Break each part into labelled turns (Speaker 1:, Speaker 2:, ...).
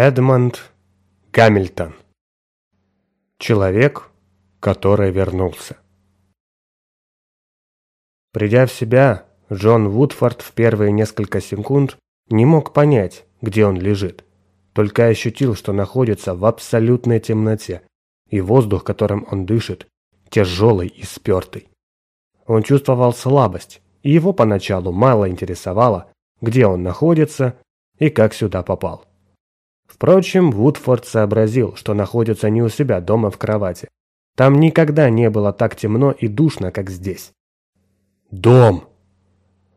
Speaker 1: Эдмонд Гамильтон. Человек, который вернулся. Придя в себя, Джон Вудфорд в первые несколько секунд не мог понять, где он лежит. Только ощутил, что находится в абсолютной темноте, и воздух, которым он дышит, тяжелый и спертый. Он чувствовал слабость, и его поначалу мало интересовало, где он находится и как сюда попал. Впрочем, Вудфорд сообразил, что находится не у себя дома в кровати. Там никогда не было так темно и душно, как здесь. Дом!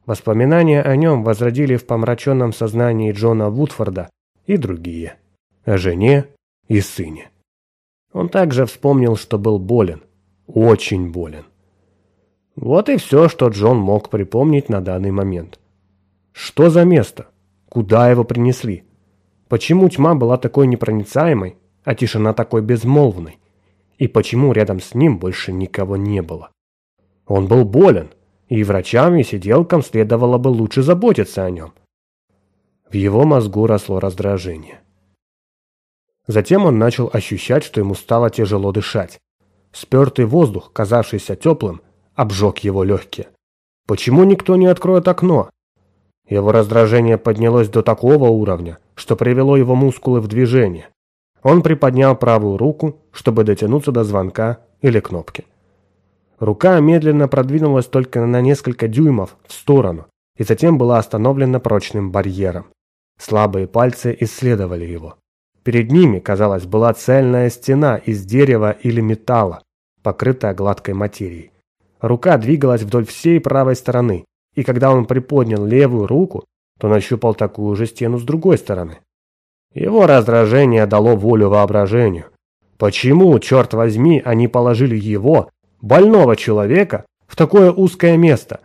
Speaker 1: Воспоминания о нем возродили в помраченном сознании Джона Вудфорда и другие. О жене и сыне. Он также вспомнил, что был болен. Очень болен. Вот и все, что Джон мог припомнить на данный момент. Что за место? Куда его принесли? Почему тьма была такой непроницаемой, а тишина такой безмолвной? И почему рядом с ним больше никого не было? Он был болен, и врачам и сиделкам следовало бы лучше заботиться о нем. В его мозгу росло раздражение. Затем он начал ощущать, что ему стало тяжело дышать. Спертый воздух, казавшийся теплым, обжег его легкие. Почему никто не откроет окно? Его раздражение поднялось до такого уровня, что привело его мускулы в движение. Он приподнял правую руку, чтобы дотянуться до звонка или кнопки. Рука медленно продвинулась только на несколько дюймов в сторону и затем была остановлена прочным барьером. Слабые пальцы исследовали его. Перед ними, казалось, была цельная стена из дерева или металла, покрытая гладкой материей. Рука двигалась вдоль всей правой стороны, и когда он приподнял левую руку, то нащупал такую же стену с другой стороны. Его раздражение дало волю воображению. Почему, черт возьми, они положили его, больного человека, в такое узкое место?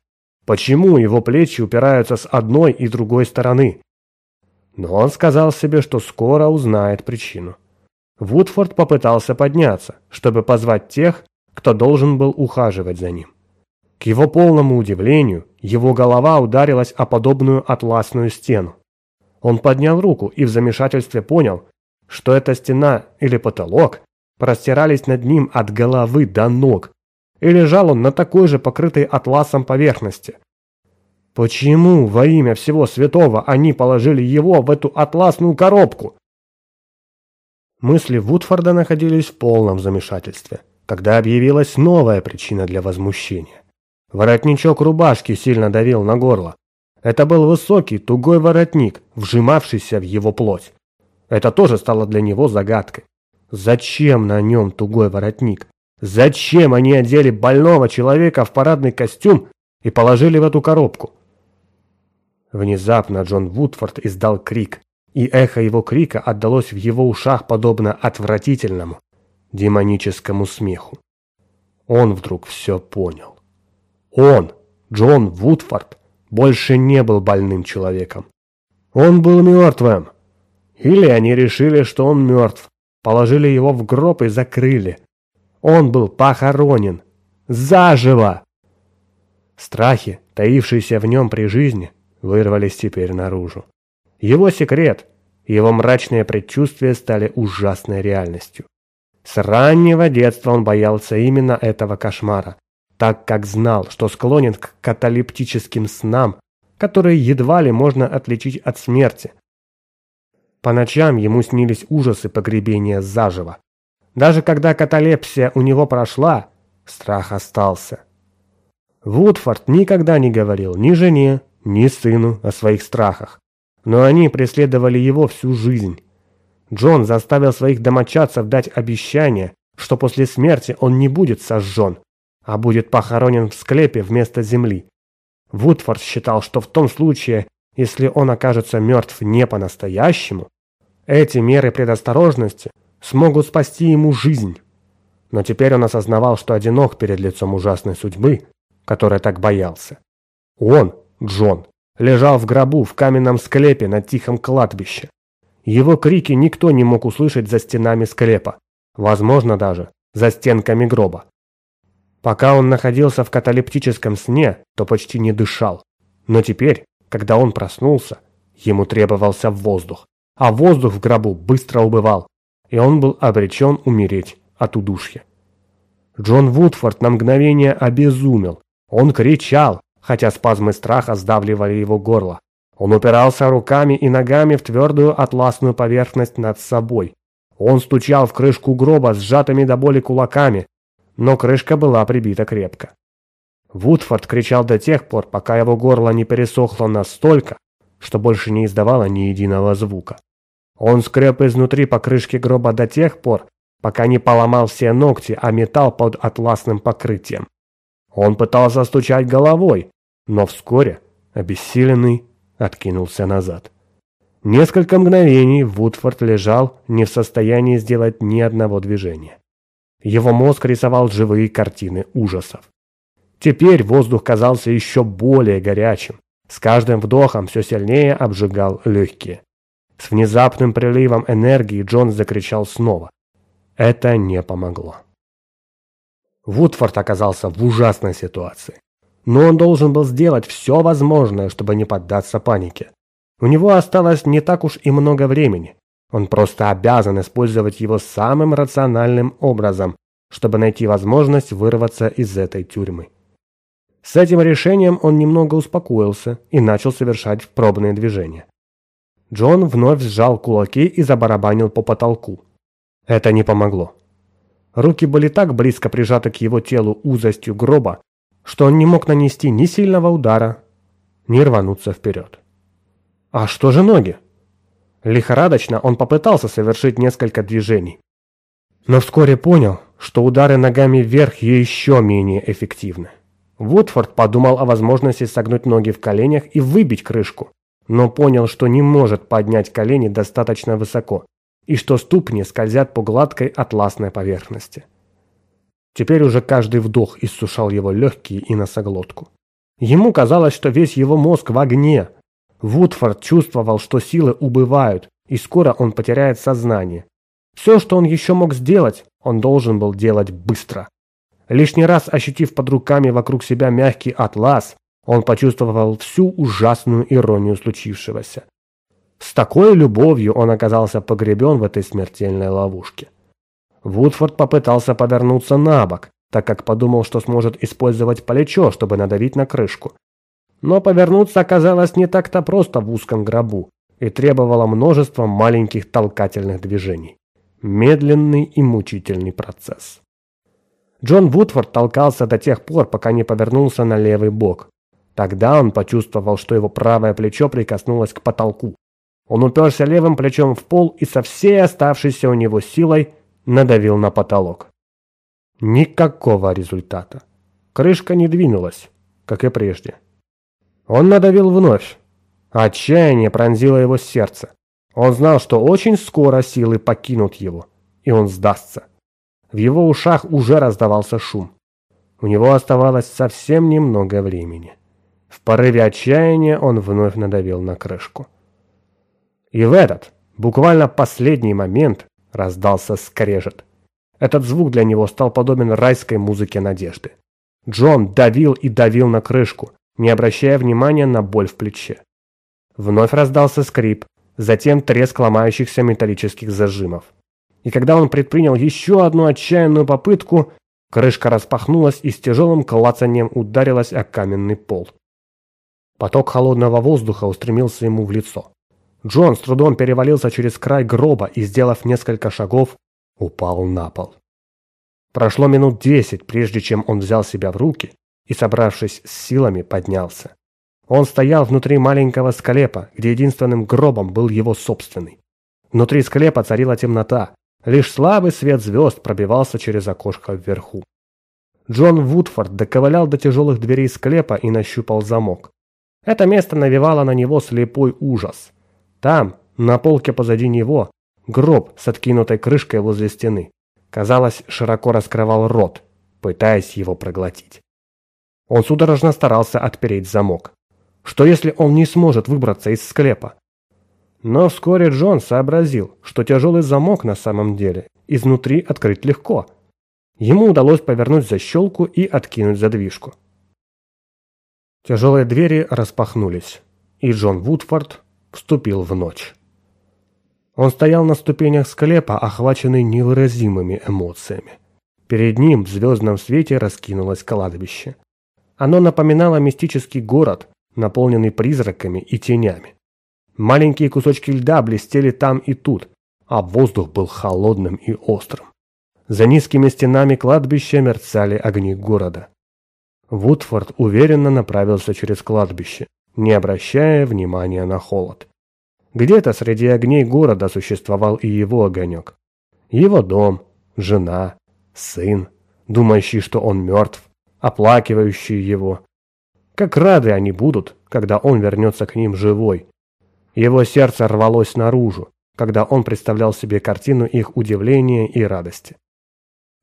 Speaker 1: Почему его плечи упираются с одной и другой стороны? Но он сказал себе, что скоро узнает причину. Вудфорд попытался подняться, чтобы позвать тех, кто должен был ухаживать за ним. К его полному удивлению, его голова ударилась о подобную атласную стену. Он поднял руку и в замешательстве понял, что эта стена или потолок простирались над ним от головы до ног, и лежал он на такой же покрытой атласом поверхности. Почему во имя всего святого они положили его в эту атласную коробку? Мысли Вудфорда находились в полном замешательстве, когда объявилась новая причина для возмущения. Воротничок рубашки сильно давил на горло. Это был высокий, тугой воротник, вжимавшийся в его плоть. Это тоже стало для него загадкой. Зачем на нем тугой воротник? Зачем они одели больного человека в парадный костюм и положили в эту коробку? Внезапно Джон Вудфорд издал крик, и эхо его крика отдалось в его ушах подобно отвратительному, демоническому смеху. Он вдруг все понял. Он, Джон Вудфорд, больше не был больным человеком. Он был мертвым. Или они решили, что он мертв, положили его в гроб и закрыли. Он был похоронен. Заживо! Страхи, таившиеся в нем при жизни, вырвались теперь наружу. Его секрет, его мрачные предчувствия стали ужасной реальностью. С раннего детства он боялся именно этого кошмара, так как знал, что склонен к каталептическим снам, которые едва ли можно отличить от смерти. По ночам ему снились ужасы погребения заживо. Даже когда каталепсия у него прошла, страх остался. Вудфорд никогда не говорил ни жене, ни сыну о своих страхах, но они преследовали его всю жизнь. Джон заставил своих домочадцев дать обещание, что после смерти он не будет сожжен, а будет похоронен в склепе вместо земли. Вудфорд считал, что в том случае, если он окажется мертв не по-настоящему, эти меры предосторожности смогут спасти ему жизнь. Но теперь он осознавал, что одинок перед лицом ужасной судьбы, которой так боялся. Он, Джон, лежал в гробу в каменном склепе на тихом кладбище. Его крики никто не мог услышать за стенами склепа, возможно даже за стенками гроба. Пока он находился в каталептическом сне, то почти не дышал. Но теперь, когда он проснулся, ему требовался воздух. а воздух в гробу быстро убывал, и он был обречен умереть от удушья. Джон Вудфорд на мгновение обезумел. Он кричал, хотя спазмы страха сдавливали его горло. Он упирался руками и ногами в твердую атласную поверхность над собой. Он стучал в крышку гроба сжатыми до боли кулаками, но крышка была прибита крепко. Вудфорд кричал до тех пор, пока его горло не пересохло настолько, что больше не издавало ни единого звука. Он скреб изнутри по крышке гроба до тех пор, пока не поломал все ногти, а металл под атласным покрытием. Он пытался стучать головой, но вскоре, обессиленный, откинулся назад. Несколько мгновений Вудфорд лежал не в состоянии сделать ни одного движения. Его мозг рисовал живые картины ужасов. Теперь воздух казался еще более горячим. С каждым вдохом все сильнее обжигал легкие. С внезапным приливом энергии Джон закричал снова. Это не помогло. Вудфорд оказался в ужасной ситуации. Но он должен был сделать все возможное, чтобы не поддаться панике. У него осталось не так уж и много времени. Он просто обязан использовать его самым рациональным образом, чтобы найти возможность вырваться из этой тюрьмы. С этим решением он немного успокоился и начал совершать пробные движения. Джон вновь сжал кулаки и забарабанил по потолку. Это не помогло. Руки были так близко прижаты к его телу узостью гроба, что он не мог нанести ни сильного удара, ни рвануться вперед. А что же ноги? Лихорадочно он попытался совершить несколько движений, но вскоре понял, что удары ногами вверх еще менее эффективны. Вудфорд подумал о возможности согнуть ноги в коленях и выбить крышку, но понял, что не может поднять колени достаточно высоко и что ступни скользят по гладкой атласной поверхности. Теперь уже каждый вдох иссушал его легкие и носоглотку. Ему казалось, что весь его мозг в огне. Вудфорд чувствовал, что силы убывают, и скоро он потеряет сознание. Все, что он еще мог сделать, он должен был делать быстро. Лишний раз ощутив под руками вокруг себя мягкий атлас, он почувствовал всю ужасную иронию случившегося. С такой любовью он оказался погребен в этой смертельной ловушке. Вудфорд попытался повернуться на бок, так как подумал, что сможет использовать плечо, чтобы надавить на крышку. Но повернуться оказалось не так-то просто в узком гробу и требовало множества маленьких толкательных движений. Медленный и мучительный процесс. Джон Вудфорд толкался до тех пор, пока не повернулся на левый бок. Тогда он почувствовал, что его правое плечо прикоснулось к потолку. Он уперся левым плечом в пол и со всей оставшейся у него силой надавил на потолок. Никакого результата. Крышка не двинулась, как и прежде. Он надавил вновь. Отчаяние пронзило его сердце. Он знал, что очень скоро силы покинут его, и он сдастся. В его ушах уже раздавался шум. У него оставалось совсем немного времени. В порыве отчаяния он вновь надавил на крышку. И в этот, буквально последний момент, раздался скрежет. Этот звук для него стал подобен райской музыке надежды. Джон давил и давил на крышку, не обращая внимания на боль в плече. Вновь раздался скрип, затем треск ломающихся металлических зажимов. И когда он предпринял еще одну отчаянную попытку, крышка распахнулась и с тяжелым клацанием ударилась о каменный пол. Поток холодного воздуха устремился ему в лицо. Джон с трудом перевалился через край гроба и, сделав несколько шагов, упал на пол. Прошло минут десять, прежде чем он взял себя в руки и, собравшись с силами, поднялся. Он стоял внутри маленького склепа, где единственным гробом был его собственный. Внутри склепа царила темнота, Лишь слабый свет звезд пробивался через окошко вверху. Джон Вудфорд доковылял до тяжелых дверей склепа и нащупал замок. Это место навевало на него слепой ужас. Там, на полке позади него, гроб с откинутой крышкой возле стены. Казалось, широко раскрывал рот, пытаясь его проглотить. Он судорожно старался отпереть замок. Что если он не сможет выбраться из склепа? Но вскоре Джон сообразил, что тяжелый замок на самом деле изнутри открыть легко. Ему удалось повернуть защелку и откинуть задвижку. Тяжелые двери распахнулись, и Джон Вудфорд вступил в ночь. Он стоял на ступенях склепа, охваченный невыразимыми эмоциями. Перед ним в звездном свете раскинулось кладбище. Оно напоминало мистический город, наполненный призраками и тенями. Маленькие кусочки льда блестели там и тут, а воздух был холодным и острым. За низкими стенами кладбища мерцали огни города. Вудфорд уверенно направился через кладбище, не обращая внимания на холод. Где-то среди огней города существовал и его огонек. Его дом, жена, сын, думающий, что он мертв, оплакивающий его. Как рады они будут, когда он вернется к ним живой. Его сердце рвалось наружу, когда он представлял себе картину их удивления и радости.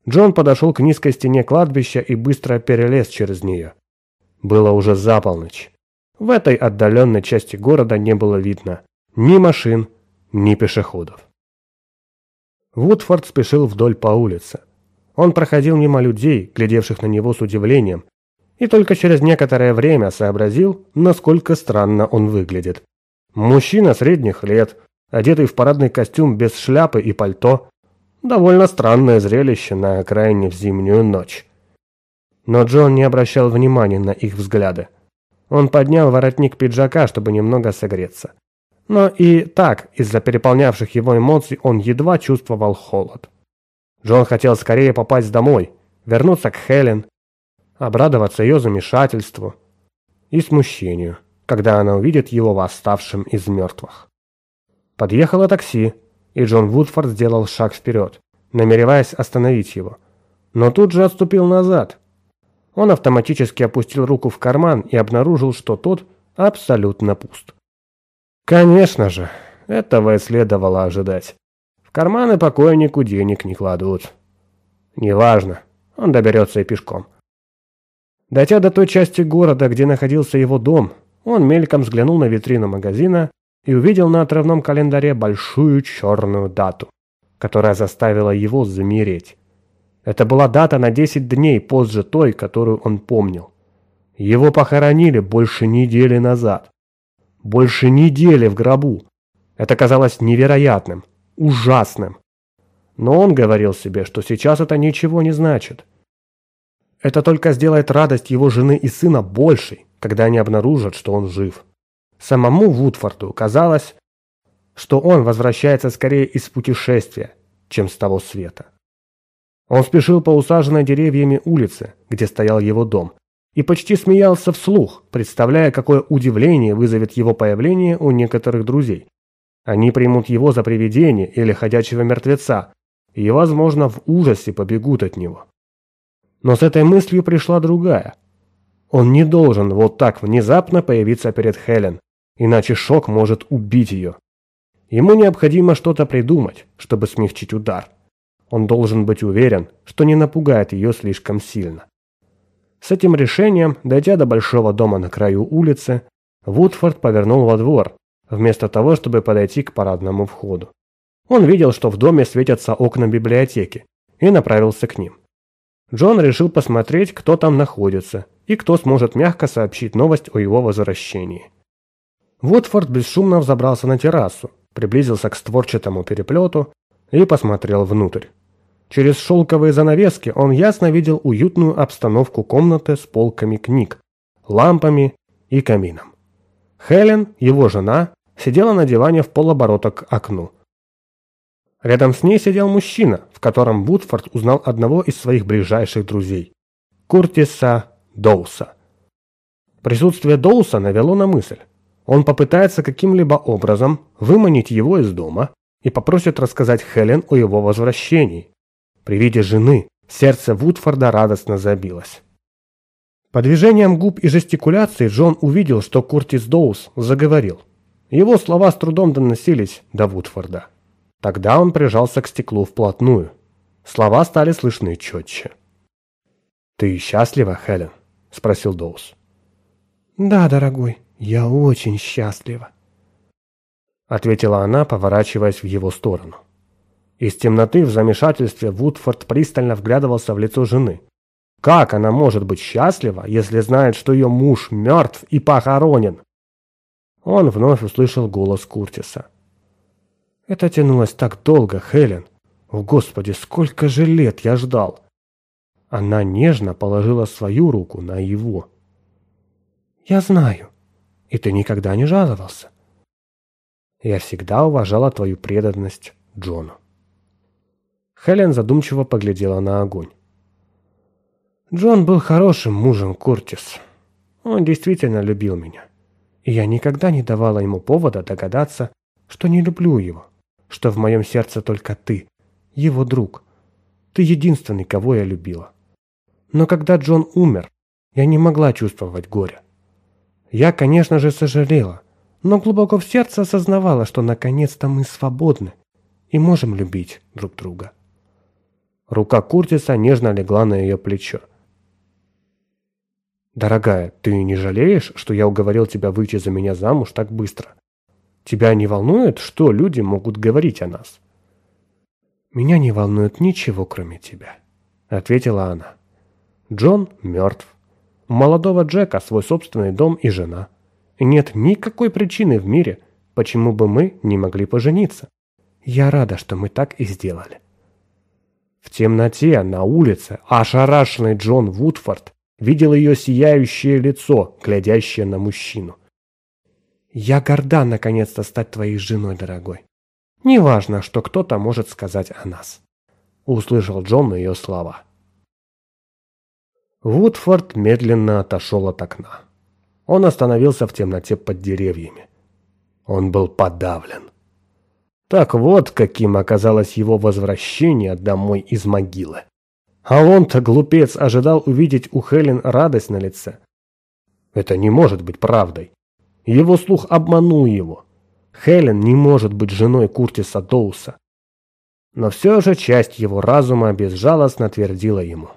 Speaker 1: Джон подошел к низкой стене кладбища и быстро перелез через нее. Было уже за полночь. В этой отдаленной части города не было видно ни машин, ни пешеходов. Вудфорд спешил вдоль по улице. Он проходил мимо людей, глядевших на него с удивлением, и только через некоторое время сообразил, насколько странно он выглядит. Мужчина средних лет, одетый в парадный костюм без шляпы и пальто, Довольно странное зрелище на окраине в зимнюю ночь. Но Джон не обращал внимания на их взгляды. Он поднял воротник пиджака, чтобы немного согреться. Но и так, из-за переполнявших его эмоций, он едва чувствовал холод. Джон хотел скорее попасть домой, вернуться к Хелен, обрадоваться ее замешательству и смущению, когда она увидит его восставшим из мертвых. Подъехало такси, и Джон Вудфорд сделал шаг вперед, намереваясь остановить его. Но тут же отступил назад. Он автоматически опустил руку в карман и обнаружил, что тот абсолютно пуст. Конечно же, этого и следовало ожидать. Карманы покойнику денег не кладут. Неважно, он доберется и пешком. Дойдя до той части города, где находился его дом, он мельком взглянул на витрину магазина и увидел на отрывном календаре большую черную дату, которая заставила его замереть. Это была дата на 10 дней позже той, которую он помнил. Его похоронили больше недели назад. Больше недели в гробу. Это казалось невероятным, ужасным. Но он говорил себе, что сейчас это ничего не значит. Это только сделает радость его жены и сына большей, когда они обнаружат, что он жив. Самому Вудфорду казалось, что он возвращается скорее из путешествия, чем с того света. Он спешил по усаженной деревьями улице, где стоял его дом, и почти смеялся вслух, представляя, какое удивление вызовет его появление у некоторых друзей. Они примут его за привидение или ходячего мертвеца, и, возможно, в ужасе побегут от него. Но с этой мыслью пришла другая. Он не должен вот так внезапно появиться перед Хелен, иначе шок может убить ее. Ему необходимо что-то придумать, чтобы смягчить удар. Он должен быть уверен, что не напугает ее слишком сильно. С этим решением, дойдя до большого дома на краю улицы, Вудфорд повернул во двор, вместо того, чтобы подойти к парадному входу. Он видел, что в доме светятся окна библиотеки, и направился к ним. Джон решил посмотреть, кто там находится, и кто сможет мягко сообщить новость о его возвращении. Вудфорд бесшумно взобрался на террасу, приблизился к створчатому переплету и посмотрел внутрь. Через шелковые занавески он ясно видел уютную обстановку комнаты с полками книг, лампами и камином. Хелен, его жена, сидела на диване в полоборота к окну. Рядом с ней сидел мужчина, в котором Вудфорд узнал одного из своих ближайших друзей – Куртиса Доуса. Присутствие Доуса навело на мысль. Он попытается каким-либо образом выманить его из дома и попросит рассказать Хелен о его возвращении. При виде жены сердце Вудфорда радостно забилось. По движениям губ и жестикуляции Джон увидел, что Куртис Доус заговорил. Его слова с трудом доносились до Вудфорда. Тогда он прижался к стеклу вплотную. Слова стали слышны четче. «Ты счастлива, Хелен?» – спросил Доус.
Speaker 2: «Да, дорогой», «Я очень счастлива», — ответила она, поворачиваясь в его сторону.
Speaker 1: Из темноты в замешательстве Вудфорд пристально вглядывался в лицо жены. Как она может быть счастлива, если знает, что ее муж мертв и похоронен? Он вновь услышал голос Куртиса.
Speaker 2: Это тянулось так долго, Хелен. О, Господи, сколько же лет я ждал. Она нежно положила свою руку на его. Я знаю. И ты никогда не жаловался. Я всегда уважала твою преданность Джону. Хелен задумчиво поглядела на огонь. Джон был хорошим мужем, Куртис. Он действительно любил меня. И я никогда не давала ему повода догадаться, что не люблю его что в моем сердце только ты, его друг. Ты единственный, кого я любила. Но когда Джон умер, я не могла чувствовать горя. Я, конечно же, сожалела, но глубоко в сердце осознавала, что наконец-то мы свободны и можем любить друг друга. Рука Куртиса нежно легла на ее плечо. «Дорогая, ты не жалеешь, что я уговорил тебя выйти за меня замуж так быстро? Тебя не волнует, что люди могут говорить о нас?» «Меня не волнует ничего, кроме тебя», — ответила она. «Джон мертв. У молодого Джека свой собственный дом и жена. Нет никакой причины в мире, почему бы мы не могли пожениться. Я рада, что мы так и сделали». В темноте, на улице, ошарашенный Джон Вудфорд видел ее сияющее лицо, глядящее на мужчину. Я горда наконец-то стать твоей женой, дорогой. Неважно, что кто-то может сказать о нас. Услышал Джон ее слова. Вудфорд медленно отошел от окна. Он остановился в темноте под деревьями. Он был подавлен. Так вот, каким оказалось его возвращение домой из могилы. А он-то, глупец, ожидал увидеть у Хелен радость на лице. Это не может быть правдой. Его слух обманул его. Хелен не может быть женой Куртиса Доуса. Но все же часть его разума безжалостно твердила ему.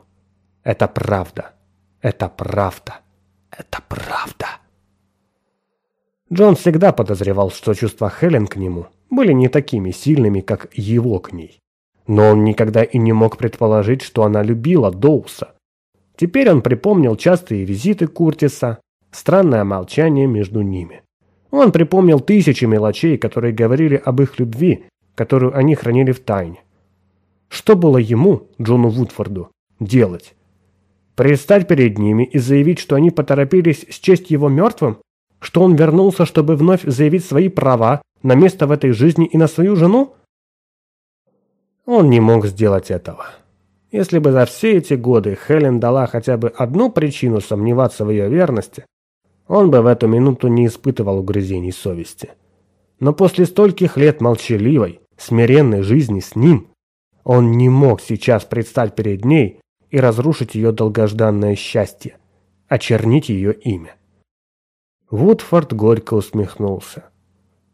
Speaker 2: Это правда. Это правда. Это правда. Джон всегда подозревал, что чувства Хелен к нему были не такими сильными, как его к ней. Но он никогда и не мог предположить, что она любила Доуса. Теперь он припомнил частые визиты Куртиса, Странное молчание между ними. Он припомнил тысячи мелочей, которые говорили об их любви, которую они хранили в тайне. Что было ему, Джону Вудфорду, делать? Предстать перед ними и заявить, что они поторопились счесть его мертвым? Что он вернулся, чтобы вновь заявить свои права на место в этой жизни и на свою жену? Он не мог сделать этого. Если бы за все эти годы Хелен дала хотя бы одну причину сомневаться в ее верности, он бы в эту минуту не испытывал угрызений совести. Но после стольких лет молчаливой, смиренной жизни с ним, он не мог сейчас предстать перед ней и разрушить ее долгожданное счастье, очернить ее имя. Вудфорд горько усмехнулся.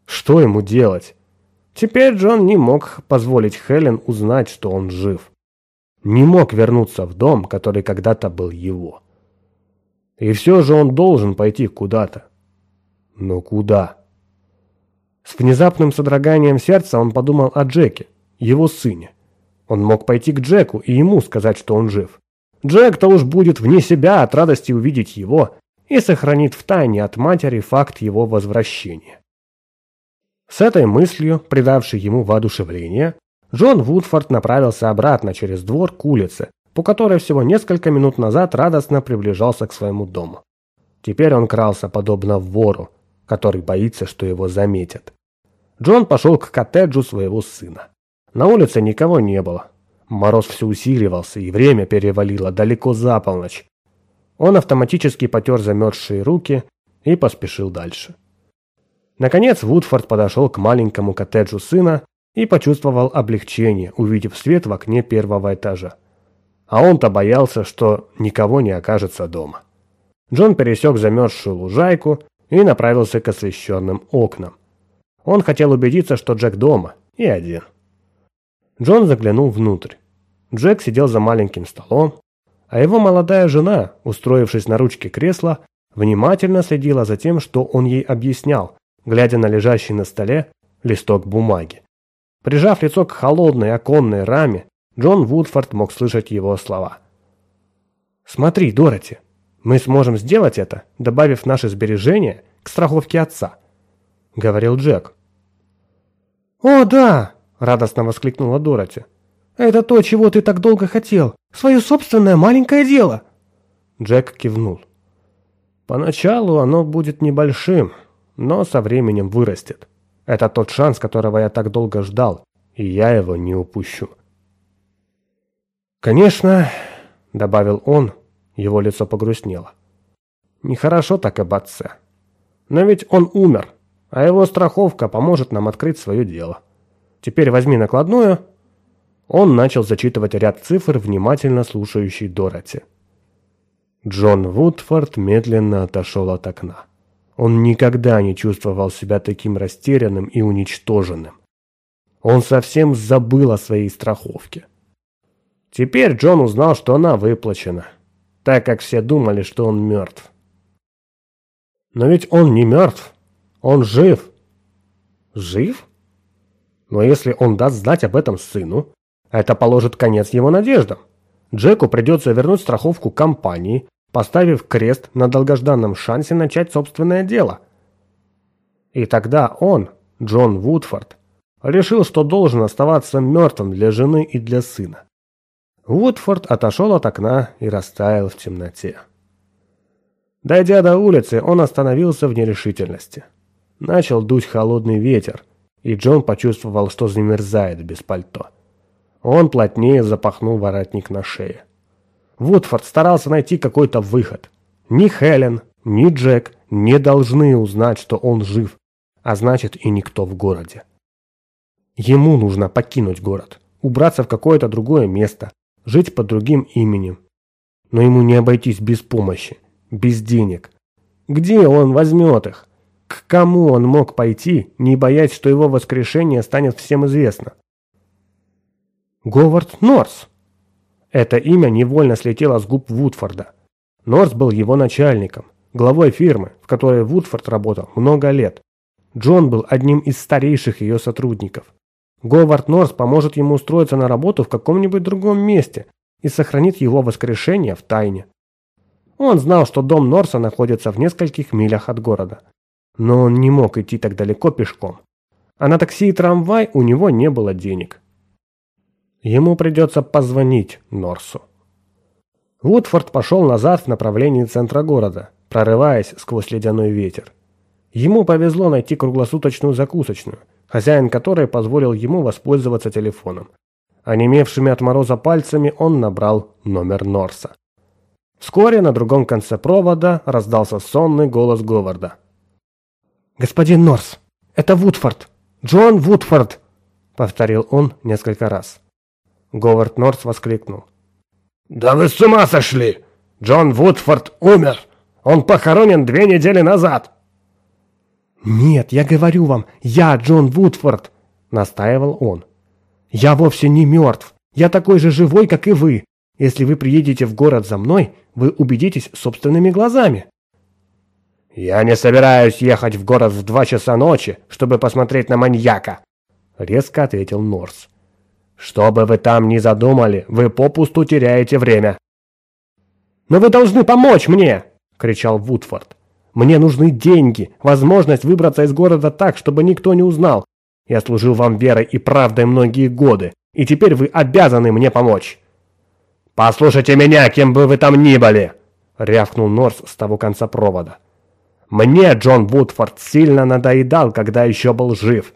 Speaker 2: Что ему делать? Теперь Джон не мог позволить Хелен узнать, что он жив. Не мог вернуться в дом, который когда-то был его. И все же он должен пойти куда-то. Но куда? С внезапным содроганием сердца он подумал о Джеке, его сыне. Он мог пойти к Джеку и ему сказать, что он жив. Джек-то уж будет вне себя от радости увидеть его и сохранит в тайне от матери факт его возвращения. С этой мыслью, придавшей ему воодушевление, Джон Вудфорд направился обратно через двор к улице, по которой всего несколько минут назад радостно приближался к своему дому. Теперь он крался подобно вору, который боится, что его заметят. Джон пошел к коттеджу своего сына. На улице никого не было. Мороз все усиливался, и время перевалило далеко за полночь. Он автоматически потер замерзшие руки и поспешил дальше. Наконец Вудфорд подошел к маленькому коттеджу сына и почувствовал облегчение, увидев свет в окне первого этажа а он-то боялся, что никого не окажется дома. Джон пересек замерзшую лужайку и направился к освещенным окнам. Он хотел убедиться, что Джек дома и один. Джон заглянул внутрь. Джек сидел за маленьким столом, а его молодая жена, устроившись на ручке кресла, внимательно следила за тем, что он ей объяснял, глядя на лежащий на столе листок бумаги. Прижав лицо к холодной оконной раме, Джон Вудфорд мог слышать его слова. «Смотри, Дороти, мы сможем сделать это, добавив наши сбережения к страховке отца», — говорил Джек. «О, да!» – радостно воскликнула Дороти. «Это то, чего ты так долго хотел. Свое собственное маленькое дело!»
Speaker 1: Джек кивнул. «Поначалу оно будет небольшим, но со временем вырастет. Это тот шанс, которого я так долго ждал, и я его не упущу». «Конечно», — добавил он, его лицо погрустнело. «Нехорошо так об отце. Но ведь он умер, а его страховка поможет нам открыть свое дело. Теперь возьми накладную». Он начал зачитывать ряд цифр, внимательно слушающий Дороти. Джон Вудфорд медленно отошел от окна. Он никогда не чувствовал себя таким растерянным и уничтоженным. Он совсем забыл о своей страховке. Теперь Джон узнал, что она выплачена, так как все думали, что он мертв. Но ведь он не мертв, он жив. Жив? Но если он даст знать об этом сыну, это положит конец его надеждам. Джеку придется вернуть страховку компании, поставив крест на долгожданном шансе начать собственное дело. И тогда он, Джон Вудфорд, решил, что должен оставаться мертвым для жены и для сына. Вудфорд отошел от окна и растаял в темноте. Дойдя до улицы, он остановился в нерешительности. Начал дуть холодный ветер, и Джон почувствовал, что замерзает без пальто. Он плотнее запахнул воротник на шее. Вудфорд старался найти какой-то выход. Ни Хелен, ни Джек не должны узнать, что он жив, а значит и никто в городе. Ему нужно покинуть город, убраться в какое-то другое место, жить под другим именем. Но ему не обойтись без помощи, без денег. Где он возьмет их? К кому он мог пойти, не боясь, что его воскрешение станет всем известно? Говард Норс. Это имя невольно слетело с губ Вудфорда. Норс был его начальником, главой фирмы, в которой Вудфорд работал много лет. Джон был одним из старейших ее сотрудников. Говард Норс поможет ему устроиться на работу в каком-нибудь другом месте и сохранит его воскрешение в тайне. Он знал, что дом Норса находится в нескольких милях от города. Но он не мог идти так далеко пешком. А на такси и трамвай у него не было денег. Ему придется позвонить Норсу. Вудфорд пошел назад в направлении центра города, прорываясь сквозь ледяной ветер. Ему повезло найти круглосуточную закусочную, хозяин которой позволил ему воспользоваться телефоном. Онемевшими от мороза пальцами он набрал номер Норса. Вскоре на другом конце провода раздался сонный голос Говарда. «Господин Норс, это Вудфорд! Джон Вудфорд!» — повторил он несколько раз. Говард Норс воскликнул. «Да вы с ума сошли! Джон Вудфорд умер! Он похоронен две недели назад!» «Нет, я говорю вам, я Джон Вудфорд!» — настаивал он. «Я вовсе не мертв. Я такой же живой, как и вы. Если вы приедете в город за мной, вы убедитесь собственными глазами». «Я не собираюсь ехать в город в два часа ночи, чтобы посмотреть на маньяка», — резко ответил Норс. Что бы вы там ни задумали, вы попусту теряете время. «Но вы должны помочь мне!» – кричал Вудфорд. «Мне нужны деньги, возможность выбраться из города так, чтобы никто не узнал. Я служил вам верой и правдой многие годы, и теперь вы обязаны мне помочь». «Послушайте меня, кем бы вы там ни были!» – рявкнул Норс с того конца провода. «Мне Джон Вудфорд сильно надоедал, когда еще был жив.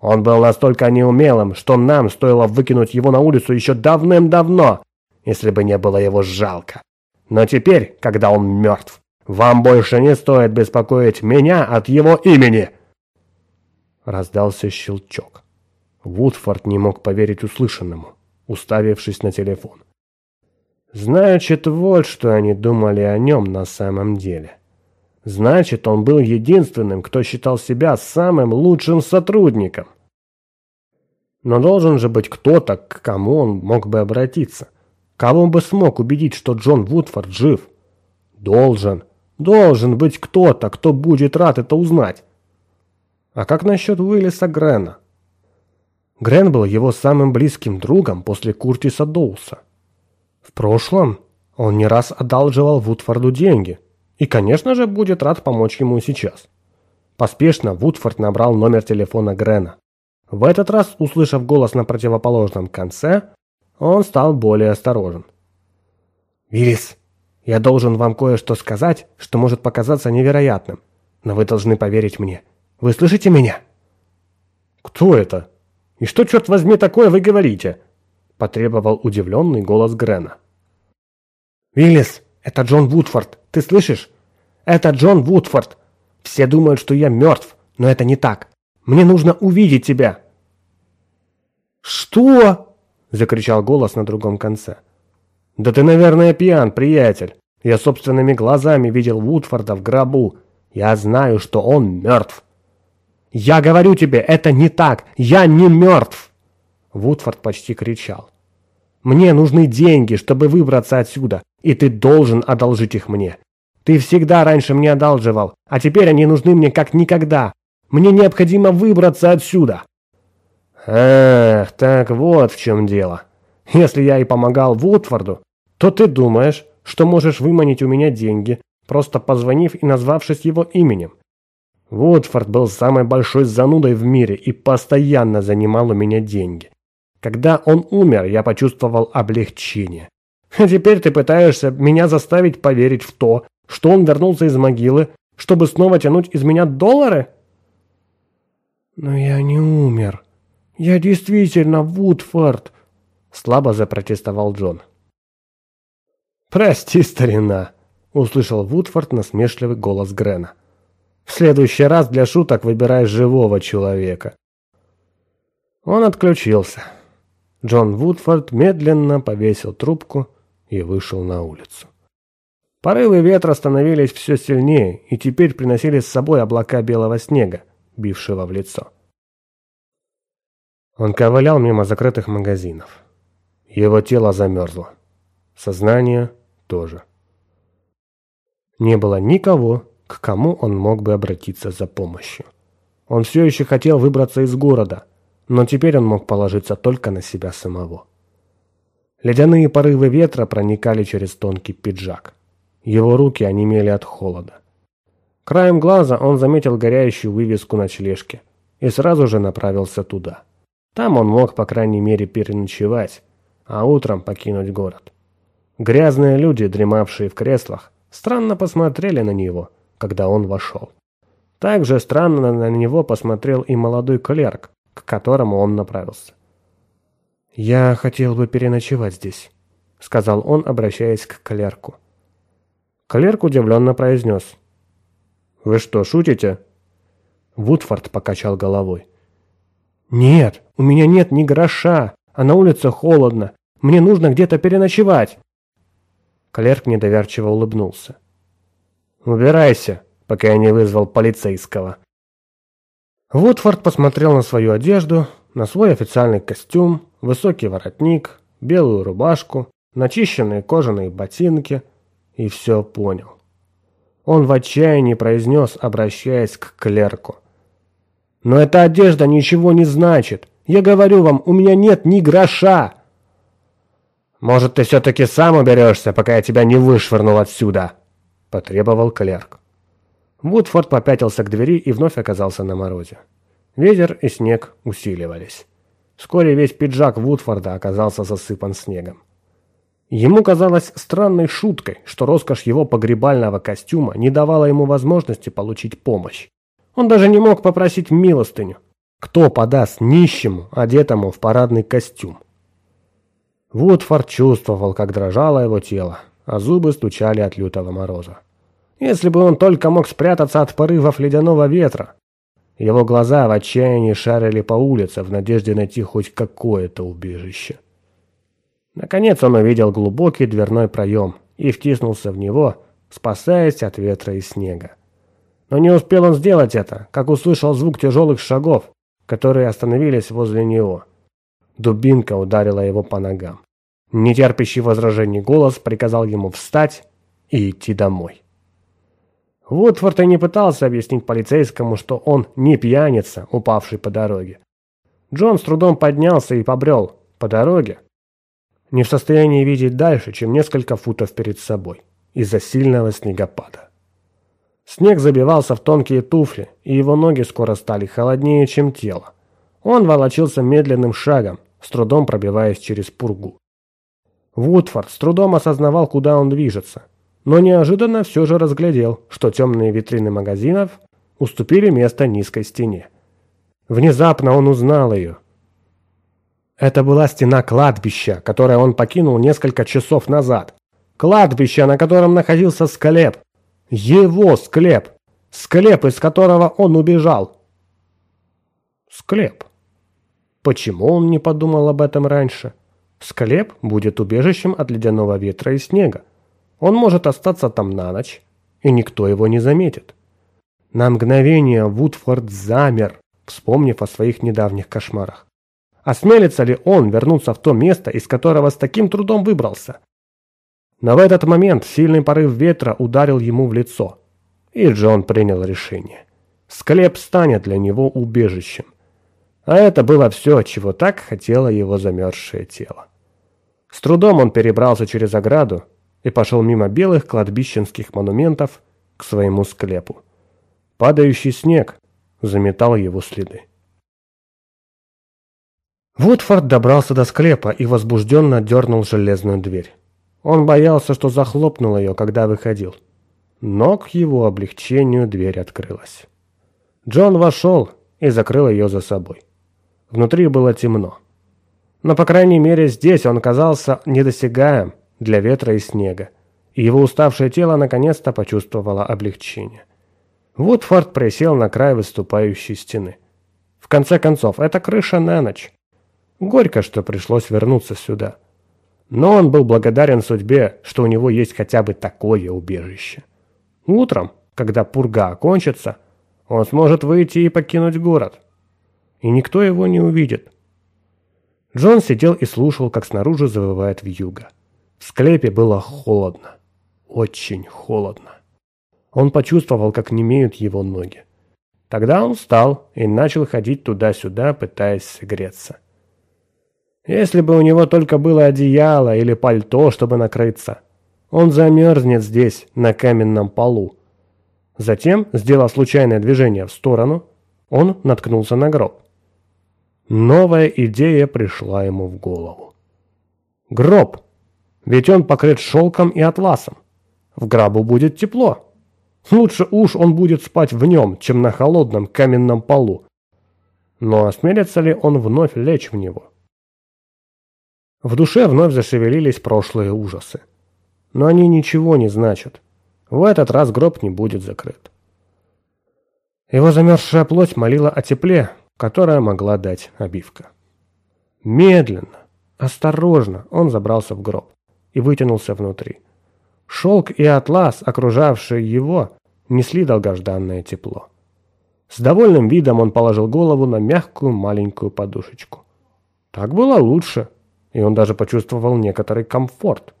Speaker 1: Он был настолько неумелым, что нам стоило выкинуть его на улицу еще давным-давно, если бы не было его жалко. Но теперь, когда он мертв, вам больше не стоит беспокоить меня от его имени!» Раздался щелчок. Вудфорд не мог поверить услышанному, уставившись на телефон. Значит, вот что они думали о нем на самом деле. Значит, он был единственным, кто считал себя самым лучшим сотрудником. Но должен же быть кто-то, к кому он мог бы обратиться. Кого он бы смог убедить, что Джон Вудфорд жив? Должен. Должен быть кто-то, кто будет рад это узнать. А как насчет Уиллиса Грена? Грен был его самым близким другом после Куртиса Доуса. В прошлом он не раз одалживал Вудфорду деньги – и, конечно же, будет рад помочь ему сейчас. Поспешно Вудфорд набрал номер телефона Грена.
Speaker 2: В этот раз, услышав голос на противоположном конце, он стал более осторожен. «Виллис, я должен вам кое-что сказать, что может показаться невероятным, но вы должны поверить мне. Вы слышите меня?»
Speaker 1: «Кто это? И что, черт возьми, такое вы говорите?» – потребовал удивленный голос Грена.
Speaker 2: «Виллис, это Джон Вудфорд, ты слышишь? Это Джон Вудфорд. Все думают, что я мертв, но это не так. Мне нужно увидеть тебя!»
Speaker 1: «Что?» – закричал голос на другом конце. «Да ты, наверное, пьян, приятель. Я собственными глазами видел Вудфорда в гробу. Я знаю, что он мертв».
Speaker 2: «Я говорю тебе, это не так! Я не мертв!» Вудфорд почти кричал. «Мне нужны деньги, чтобы выбраться отсюда, и ты должен одолжить их мне. Ты всегда раньше мне одалживал, а теперь они нужны мне как никогда. Мне необходимо выбраться отсюда!»
Speaker 1: «Эх, так вот в чем дело. Если я и помогал Вудфорду, то ты думаешь, что можешь выманить у меня деньги, просто позвонив и назвавшись его именем. Вудфорд был самой большой занудой в мире и постоянно занимал у меня деньги. Когда он умер, я почувствовал облегчение. А теперь ты пытаешься меня заставить поверить в то, что он вернулся из могилы, чтобы снова тянуть из меня доллары?
Speaker 2: Но я не умер. Я действительно Вудфорд, слабо запротестовал Джон.
Speaker 1: Прости, старина, услышал Вудфорд насмешливый голос Грена. В следующий раз для шуток выбирай живого человека. Он отключился. Джон Вудфорд медленно повесил трубку и вышел на улицу. Порывы ветра становились все сильнее и теперь приносили с собой облака белого снега, бившего в лицо. Он ковылял мимо закрытых магазинов. Его тело замерзло. Сознание тоже. Не было никого, к кому он мог бы обратиться за помощью. Он все еще хотел выбраться из города, но теперь он мог положиться только на себя самого. Ледяные порывы ветра проникали через тонкий пиджак. Его руки онемели от холода. Краем глаза он заметил горящую вывеску ночлежки и сразу же направился туда. Там он мог, по крайней мере, переночевать, а утром покинуть город. Грязные люди, дремавшие в креслах, странно посмотрели на него – когда он вошел. Также странно на него посмотрел и молодой клерк, к которому он направился.
Speaker 2: «Я хотел бы переночевать здесь», — сказал он, обращаясь к клерку.
Speaker 1: Клерк удивленно произнес. «Вы что, шутите?»
Speaker 2: Вудфорд покачал головой. «Нет, у меня нет ни гроша, а на улице холодно. Мне нужно где-то переночевать».
Speaker 1: Клерк недоверчиво улыбнулся. Убирайся, пока я не вызвал полицейского. Вудфорд посмотрел на свою одежду, на свой официальный костюм, высокий воротник, белую рубашку, начищенные кожаные ботинки и все понял. Он в отчаянии произнес, обращаясь к клерку. «Но эта одежда ничего не значит. Я говорю вам, у меня нет ни гроша!» «Может, ты все-таки сам уберешься, пока я тебя не вышвырнул отсюда?» – потребовал клерк. Вудфорд попятился к двери и вновь оказался на морозе. Ветер и снег усиливались. Вскоре весь пиджак Вудфорда оказался засыпан снегом. Ему казалось странной шуткой, что роскошь его погребального костюма не давала ему возможности получить помощь. Он даже не мог попросить милостыню. Кто подаст нищему, одетому в парадный костюм? Вудфорд чувствовал, как дрожало его тело, а зубы стучали от лютого мороза. Если бы он только мог спрятаться от порывов ледяного ветра. Его глаза в отчаянии шарили по улице в надежде найти хоть какое-то убежище. Наконец он увидел глубокий дверной проем и втиснулся в него, спасаясь от ветра и снега. Но не успел он сделать это, как услышал звук тяжелых шагов, которые остановились возле него. Дубинка ударила его по ногам. Нетерпящий возражений голос приказал ему встать и идти домой. Вудфорд и не пытался объяснить полицейскому, что он не пьяница, упавший по дороге. Джон с трудом поднялся и побрел по дороге, не в состоянии видеть дальше, чем несколько футов перед собой, из-за сильного снегопада. Снег забивался в тонкие туфли, и его ноги скоро стали холоднее, чем тело.
Speaker 2: Он волочился медленным шагом, с трудом пробиваясь через пургу. Вудфорд с трудом осознавал, куда он движется, но неожиданно все же разглядел, что темные витрины магазинов уступили место низкой стене. Внезапно он узнал ее. Это была стена кладбища, которое он покинул несколько часов назад. Кладбище, на котором находился склеп. Его склеп. Склеп, из которого он убежал. Склеп. Почему он не подумал об этом раньше? Склеп будет убежищем от ледяного ветра и снега. Он может остаться там на ночь, и никто его не заметит. На мгновение Вудфорд замер, вспомнив о своих недавних кошмарах. Осмелится ли он вернуться в то место, из которого с таким трудом выбрался? Но в этот момент сильный порыв ветра ударил ему в лицо, и Джон принял решение. Склеп станет для него убежищем. А это было все, чего так хотело его замерзшее тело. С трудом он перебрался через ограду и пошел мимо белых кладбищенских монументов к своему склепу. Падающий снег заметал его следы. Вудфорд добрался до склепа и возбужденно дернул железную дверь. Он боялся, что захлопнул ее, когда выходил. Но к его облегчению дверь открылась. Джон вошел и закрыл ее за собой. Внутри было темно. Но, по крайней мере, здесь он казался недосягаем для ветра и снега, и его уставшее тело наконец-то почувствовало облегчение. Вудфорд присел на край выступающей стены. В конце концов, это крыша на ночь. Горько, что пришлось вернуться сюда. Но он был благодарен судьбе, что у него есть хотя бы такое убежище. Утром, когда пурга окончится, он сможет выйти и покинуть город – и никто его не увидит. Джон сидел и слушал, как снаружи завывает вьюга. В склепе было холодно. Очень холодно. Он почувствовал, как немеют его ноги. Тогда он встал и начал ходить туда-сюда, пытаясь согреться. Если бы у него только было одеяло или пальто, чтобы накрыться, он замерзнет здесь, на каменном полу. Затем, сделав случайное движение в сторону, он наткнулся на гроб. Новая идея пришла ему в голову. Гроб. Ведь он покрыт шелком и атласом. В гробу будет тепло. Лучше уж он будет спать в нем, чем на холодном каменном полу. Но осмелится ли он вновь лечь в него? В душе вновь зашевелились прошлые ужасы. Но они ничего не значат. В этот раз гроб не будет закрыт. Его замерзшая плоть молила о тепле, которое могла дать обивка. Медленно, осторожно он забрался в гроб и вытянулся внутри. Шелк и атлас, окружавшие его, несли долгожданное тепло. С довольным видом он положил голову на мягкую маленькую подушечку. Так было лучше, и он даже почувствовал некоторый комфорт.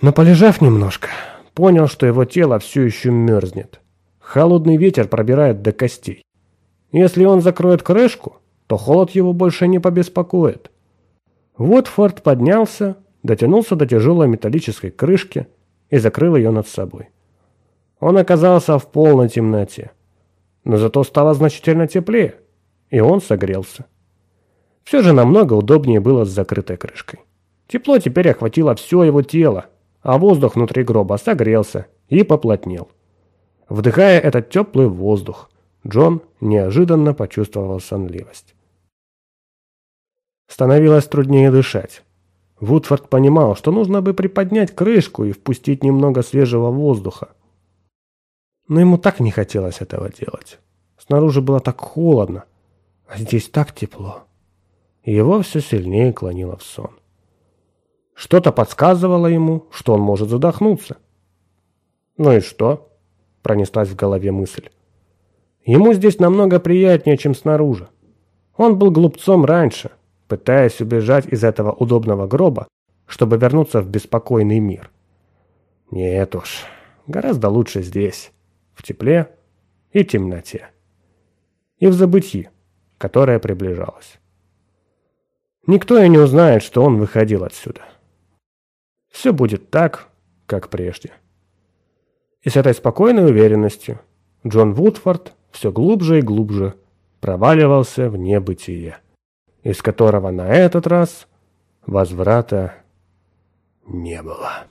Speaker 2: Но полежав немножко, понял, что его тело все еще мерзнет. Холодный ветер пробирает до костей. Если он закроет крышку, то холод его больше не побеспокоит. Вот Форд поднялся, дотянулся до тяжелой металлической крышки и закрыл ее над собой. Он оказался в полной темноте, но зато стало значительно теплее, и он согрелся. Все же намного удобнее было с закрытой крышкой. Тепло теперь охватило все его тело, а воздух внутри гроба согрелся и поплотнел. Вдыхая этот теплый воздух, Джон неожиданно почувствовал сонливость. Становилось труднее дышать. Вудфорд понимал, что нужно бы приподнять крышку и впустить немного свежего воздуха. Но ему так не хотелось этого делать. Снаружи было так холодно, а здесь так тепло. Его все сильнее клонило в сон. Что-то подсказывало ему, что он может задохнуться. «Ну и что?» – пронеслась в голове мысль. Ему здесь намного приятнее, чем снаружи. Он был глупцом раньше, пытаясь убежать из этого удобного гроба, чтобы вернуться в беспокойный мир. Нет уж, гораздо лучше здесь, в тепле и темноте. И в забытии, которое приближалось. Никто и не узнает, что он выходил отсюда. Все будет так, как прежде. И с этой спокойной уверенностью Джон Вудфорд все глубже и глубже
Speaker 1: проваливался в небытие, из которого на этот раз возврата не было.